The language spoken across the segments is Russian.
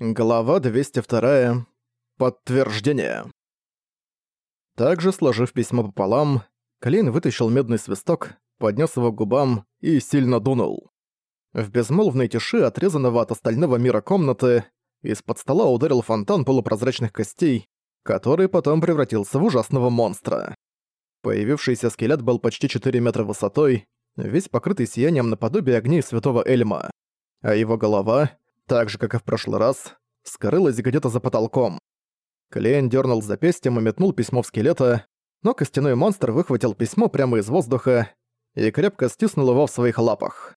Глава 202. Подтверждение. Также, сложив письмо пополам, Клейн вытащил медный свисток, поднес его к губам и сильно дунул. В безмолвной тиши, отрезанного от остального мира комнаты, из-под стола ударил фонтан полупрозрачных костей, который потом превратился в ужасного монстра. Появившийся скелет был почти 4 метра высотой, весь покрытый сиянием наподобие огней святого Эльма, а его голова — так же, как и в прошлый раз, скрылась где-то за потолком. Клейн дернул запястьем и метнул письмо в скелета, но костяной монстр выхватил письмо прямо из воздуха и крепко стиснул его в своих лапах.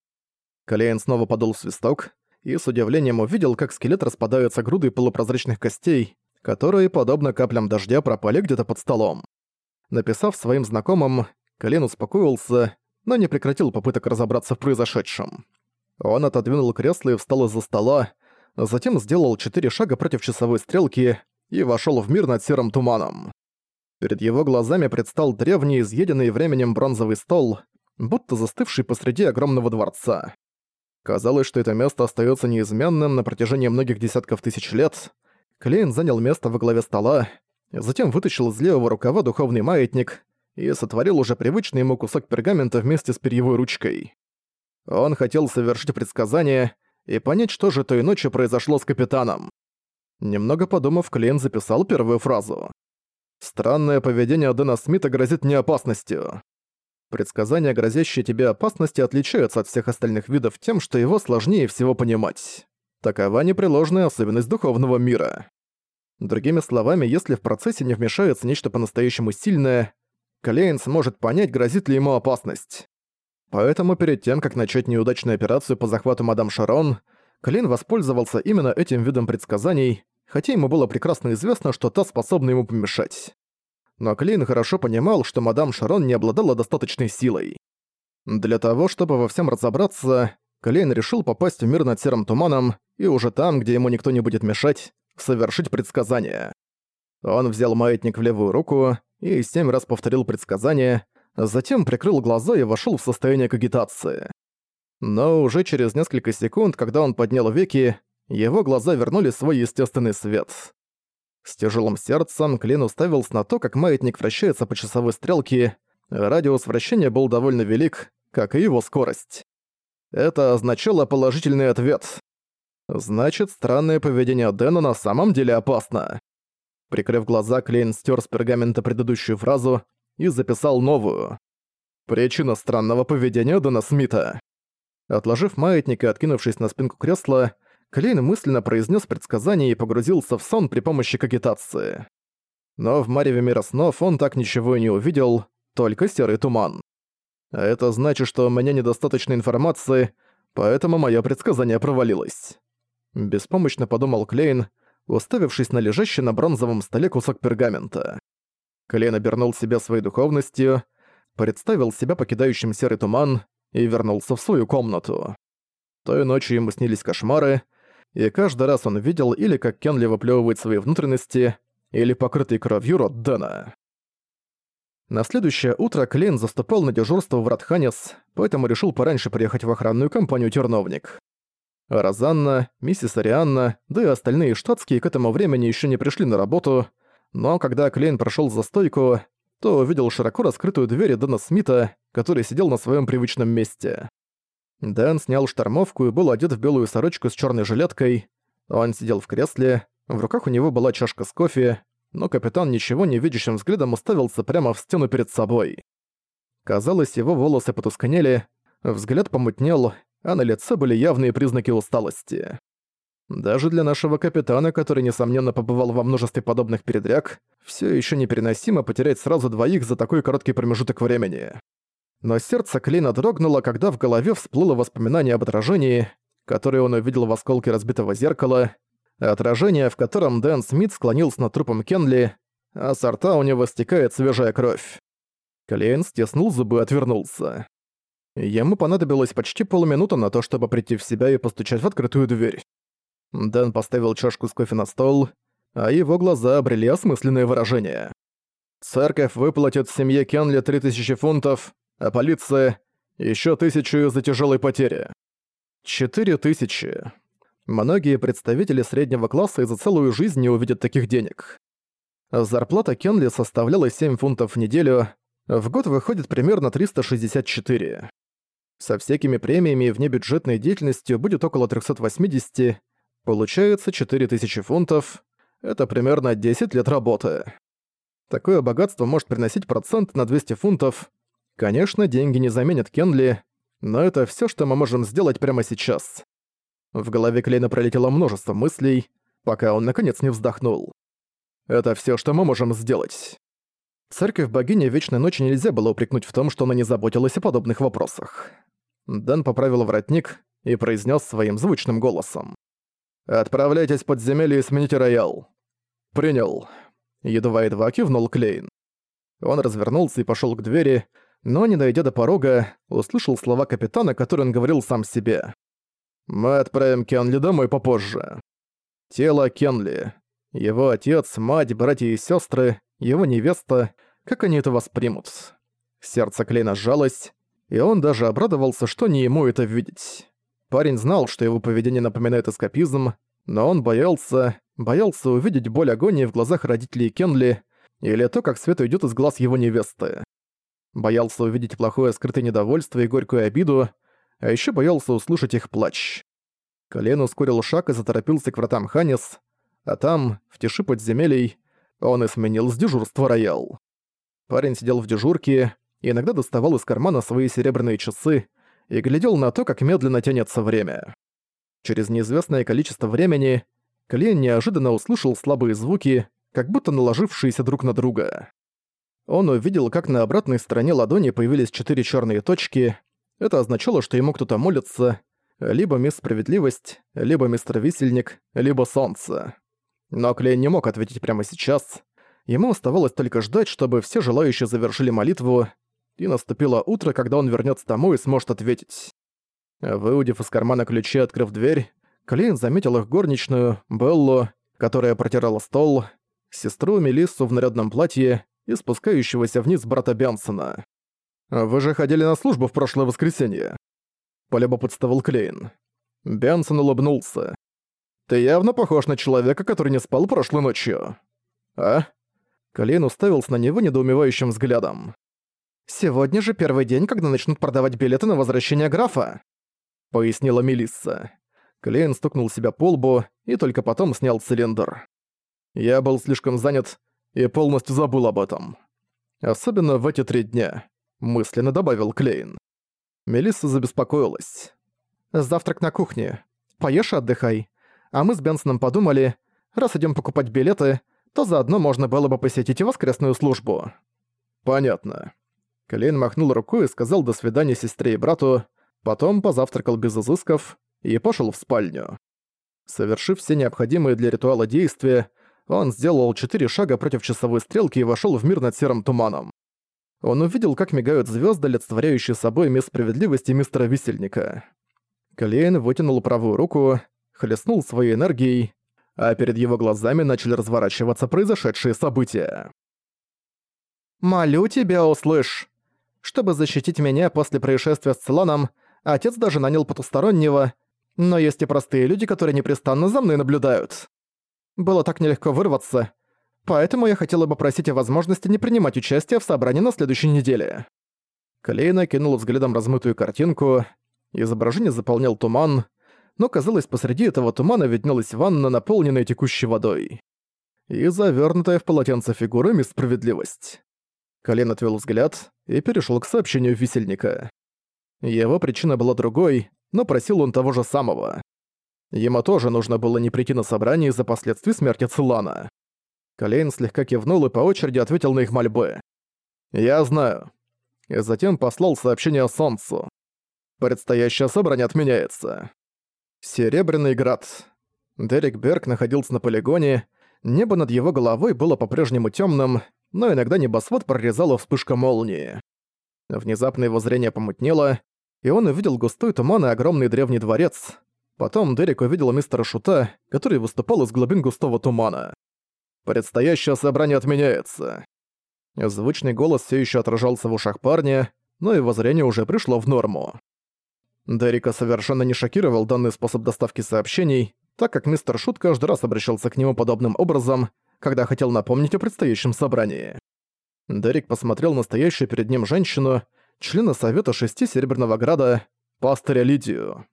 Клейн снова подул свисток и с удивлением увидел, как скелет распадается грудой полупрозрачных костей, которые, подобно каплям дождя, пропали где-то под столом. Написав своим знакомым, Клейн успокоился, но не прекратил попыток разобраться в произошедшем. Он отодвинул кресло и встал из-за стола, затем сделал четыре шага против часовой стрелки и вошел в мир над серым туманом. Перед его глазами предстал древний, изъеденный временем бронзовый стол, будто застывший посреди огромного дворца. Казалось, что это место остается неизменным на протяжении многих десятков тысяч лет. Клейн занял место во главе стола, затем вытащил из левого рукава духовный маятник и сотворил уже привычный ему кусок пергамента вместе с перьевой ручкой. Он хотел совершить предсказание и понять, что же той ночью произошло с капитаном. Немного подумав, Клейн записал первую фразу. «Странное поведение Дэна Смита грозит мне опасностью». Предсказания, грозящие тебе опасности, отличаются от всех остальных видов тем, что его сложнее всего понимать. Такова непреложная особенность духовного мира. Другими словами, если в процессе не вмешается нечто по-настоящему сильное, Клейн сможет понять, грозит ли ему опасность. Поэтому перед тем, как начать неудачную операцию по захвату мадам Шарон, Клин воспользовался именно этим видом предсказаний, хотя ему было прекрасно известно, что та способна ему помешать. Но Клин хорошо понимал, что мадам Шарон не обладала достаточной силой. Для того, чтобы во всем разобраться, Клейн решил попасть в мир над серым туманом и уже там, где ему никто не будет мешать, совершить предсказание. Он взял маятник в левую руку и семь раз повторил предсказание, затем прикрыл глаза и вошел в состояние кагитации. Но уже через несколько секунд, когда он поднял веки, его глаза вернули свой естественный свет. С тяжелым сердцем Клин уставился на то, как маятник вращается по часовой стрелке, радиус вращения был довольно велик, как и его скорость. Это означало положительный ответ. Значит, странное поведение Дэна на самом деле опасно. Прикрыв глаза, Клейн стер с пергамента предыдущую фразу и записал новую. Причина странного поведения Дэна Смита. Отложив маятник и откинувшись на спинку кресла, Клейн мысленно произнес предсказание и погрузился в сон при помощи кагитации. Но в мареве мира снов он так ничего и не увидел, только серый туман. А это значит, что у меня недостаточно информации, поэтому мое предсказание провалилось. Беспомощно подумал Клейн, уставившись на лежащий на бронзовом столе кусок пергамента. Клейн обернул себя своей духовностью, представил себя покидающим серый туман и вернулся в свою комнату. Той ночью ему снились кошмары, и каждый раз он видел или как Кенли выплёвывает свои внутренности, или покрытый кровью рот Дэна. На следующее утро Клейн заступал на дежурство в Радханес, поэтому решил пораньше приехать в охранную компанию «Терновник». Розанна, миссис Арианна, да и остальные штатские к этому времени еще не пришли на работу, но когда Клейн прошел за стойку, то увидел широко раскрытую дверь Дэна Смита, который сидел на своем привычном месте. Дэн снял штормовку и был одет в белую сорочку с черной жилеткой. Он сидел в кресле, в руках у него была чашка с кофе, но капитан ничего не видящим взглядом уставился прямо в стену перед собой. Казалось, его волосы потускнели, взгляд помутнел, а на лице были явные признаки усталости. Даже для нашего капитана, который, несомненно, побывал во множестве подобных передряг, все еще непереносимо потерять сразу двоих за такой короткий промежуток времени. Но сердце Клейна дрогнуло, когда в голове всплыло воспоминание об отражении, которое он увидел в осколке разбитого зеркала, отражение, в котором Дэн Смит склонился над трупом Кенли, а с рта у него стекает свежая кровь. Клейн стеснул зубы и отвернулся. Ему понадобилось почти полминуты на то, чтобы прийти в себя и постучать в открытую дверь. Дэн поставил чашку с кофе на стол, а его глаза обрели осмысленное выражение. «Церковь выплатит семье Кенли 3000 фунтов, а полиция — еще тысячу за тяжелой потери». «Четыре тысячи». Многие представители среднего класса и за целую жизнь не увидят таких денег. Зарплата Кенли составляла 7 фунтов в неделю, в год выходит примерно 364. Со всякими премиями и внебюджетной деятельностью будет около 380, получается 4000 фунтов, это примерно 10 лет работы. Такое богатство может приносить процент на 200 фунтов. Конечно, деньги не заменят Кенли, но это все, что мы можем сделать прямо сейчас. В голове Клейна пролетело множество мыслей, пока он наконец не вздохнул. Это все, что мы можем сделать. Церковь богини Вечной Ночи нельзя было упрекнуть в том, что она не заботилась о подобных вопросах. Дэн поправил воротник и произнес своим звучным голосом. «Отправляйтесь в подземелье и смените роял». «Принял». Едва-едва кивнул Клейн. Он развернулся и пошел к двери, но, не дойдя до порога, услышал слова капитана, которые он говорил сам себе. «Мы отправим Кенли домой попозже». Тело Кенли. Его отец, мать, братья и сестры, его невеста, как они это воспримут? Сердце Клейна сжалось, и он даже обрадовался, что не ему это видеть. Парень знал, что его поведение напоминает эскапизм, но он боялся, боялся увидеть боль агонии в глазах родителей Кенли или то, как свет уйдет из глаз его невесты. Боялся увидеть плохое скрытое недовольство и горькую обиду, а еще боялся услышать их плач. Колен ускорил шаг и заторопился к вратам Ханис, а там, в тиши подземелий, он и сменил с дежурства роял. Парень сидел в дежурке, и иногда доставал из кармана свои серебряные часы и глядел на то, как медленно тянется время. Через неизвестное количество времени Клейн неожиданно услышал слабые звуки, как будто наложившиеся друг на друга. Он увидел, как на обратной стороне ладони появились четыре черные точки. Это означало, что ему кто-то молится, либо мисс Справедливость, либо мистер Висельник, либо Солнце. Но Клейн не мог ответить прямо сейчас. Ему оставалось только ждать, чтобы все желающие завершили молитву, и наступило утро, когда он вернется домой и сможет ответить. Выудив из кармана ключи открыв дверь, Клейн заметил их горничную, Беллу, которая протирала стол, сестру Мелиссу в нарядном платье и спускающегося вниз брата Бенсона. «Вы же ходили на службу в прошлое воскресенье?» – полюбопытствовал Клейн. Бенсон улыбнулся. «Ты явно похож на человека, который не спал прошлой ночью». «А?» Клейн уставился на него недоумевающим взглядом. «Сегодня же первый день, когда начнут продавать билеты на возвращение графа», — пояснила Мелисса. Клейн стукнул себя по лбу и только потом снял цилиндр. Я был слишком занят и полностью забыл об этом. Особенно в эти три дня, мысленно добавил Клейн. Мелисса забеспокоилась. «Завтрак на кухне. Поешь и отдыхай. А мы с Бенсоном подумали, раз идем покупать билеты, то заодно можно было бы посетить и воскресную службу». «Понятно». Клейн махнул рукой и сказал «до свидания» сестре и брату, потом позавтракал без изысков и пошел в спальню. Совершив все необходимые для ритуала действия, он сделал четыре шага против часовой стрелки и вошел в мир над серым туманом. Он увидел, как мигают звезды, олицетворяющие собой мисс справедливости мистера Висельника. Клейн вытянул правую руку, хлестнул своей энергией, а перед его глазами начали разворачиваться произошедшие события. «Молю тебя, услышь! Чтобы защитить меня после происшествия с Целаном, отец даже нанял потустороннего, но есть и простые люди, которые непрестанно за мной наблюдают. Было так нелегко вырваться, поэтому я хотела бы просить о возможности не принимать участие в собрании на следующей неделе». Клейна кинула взглядом размытую картинку, изображение заполнял туман, но, казалось, посреди этого тумана виднелась ванна, наполненная текущей водой. И завернутая в полотенце фигура Справедливость. Колен отвел взгляд и перешел к сообщению висельника. Его причина была другой, но просил он того же самого. Ему тоже нужно было не прийти на собрание из-за последствий смерти Цилана. Колейн слегка кивнул и по очереди ответил на их мольбы. «Я знаю». И затем послал сообщение Солнцу. «Предстоящее собрание отменяется». Серебряный град. Дерек Берг находился на полигоне, небо над его головой было по-прежнему темным, но иногда небосвод прорезала вспышка молнии. Внезапно его зрение помутнело, и он увидел густой туман и огромный древний дворец. Потом Дерек увидел мистера Шута, который выступал из глубин густого тумана. «Предстоящее собрание отменяется». Звучный голос все еще отражался в ушах парня, но его зрение уже пришло в норму. Дерека совершенно не шокировал данный способ доставки сообщений, так как мистер Шут каждый раз обращался к нему подобным образом, когда хотел напомнить о предстоящем собрании. Дерек посмотрел на стоящую перед ним женщину, члена Совета Шести Серебряного Града, пастыря Лидию.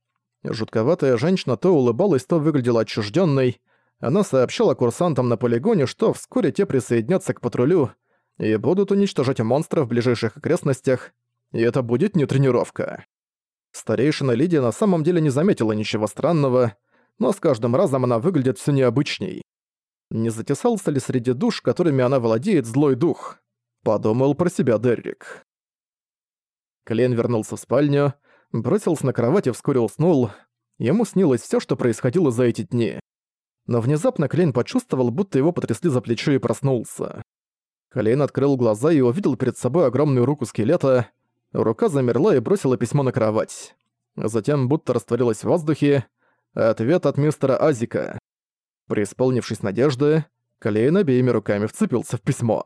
Жутковатая женщина то улыбалась, то выглядела отчужденной. Она сообщала курсантам на полигоне, что вскоре те присоединятся к патрулю и будут уничтожать монстров в ближайших окрестностях, и это будет не тренировка. Старейшина Лидия на самом деле не заметила ничего странного, но с каждым разом она выглядит все необычней. Не затесался ли среди душ, которыми она владеет, злой дух? Подумал про себя Деррик. Клейн вернулся в спальню, бросился на кровать и вскоре уснул. Ему снилось все, что происходило за эти дни. Но внезапно Клейн почувствовал, будто его потрясли за плечо и проснулся. Клейн открыл глаза и увидел перед собой огромную руку скелета. Рука замерла и бросила письмо на кровать. Затем будто растворилась в воздухе. Ответ от мистера Азика. Преисполнившись надежды, Клейн обеими руками вцепился в письмо.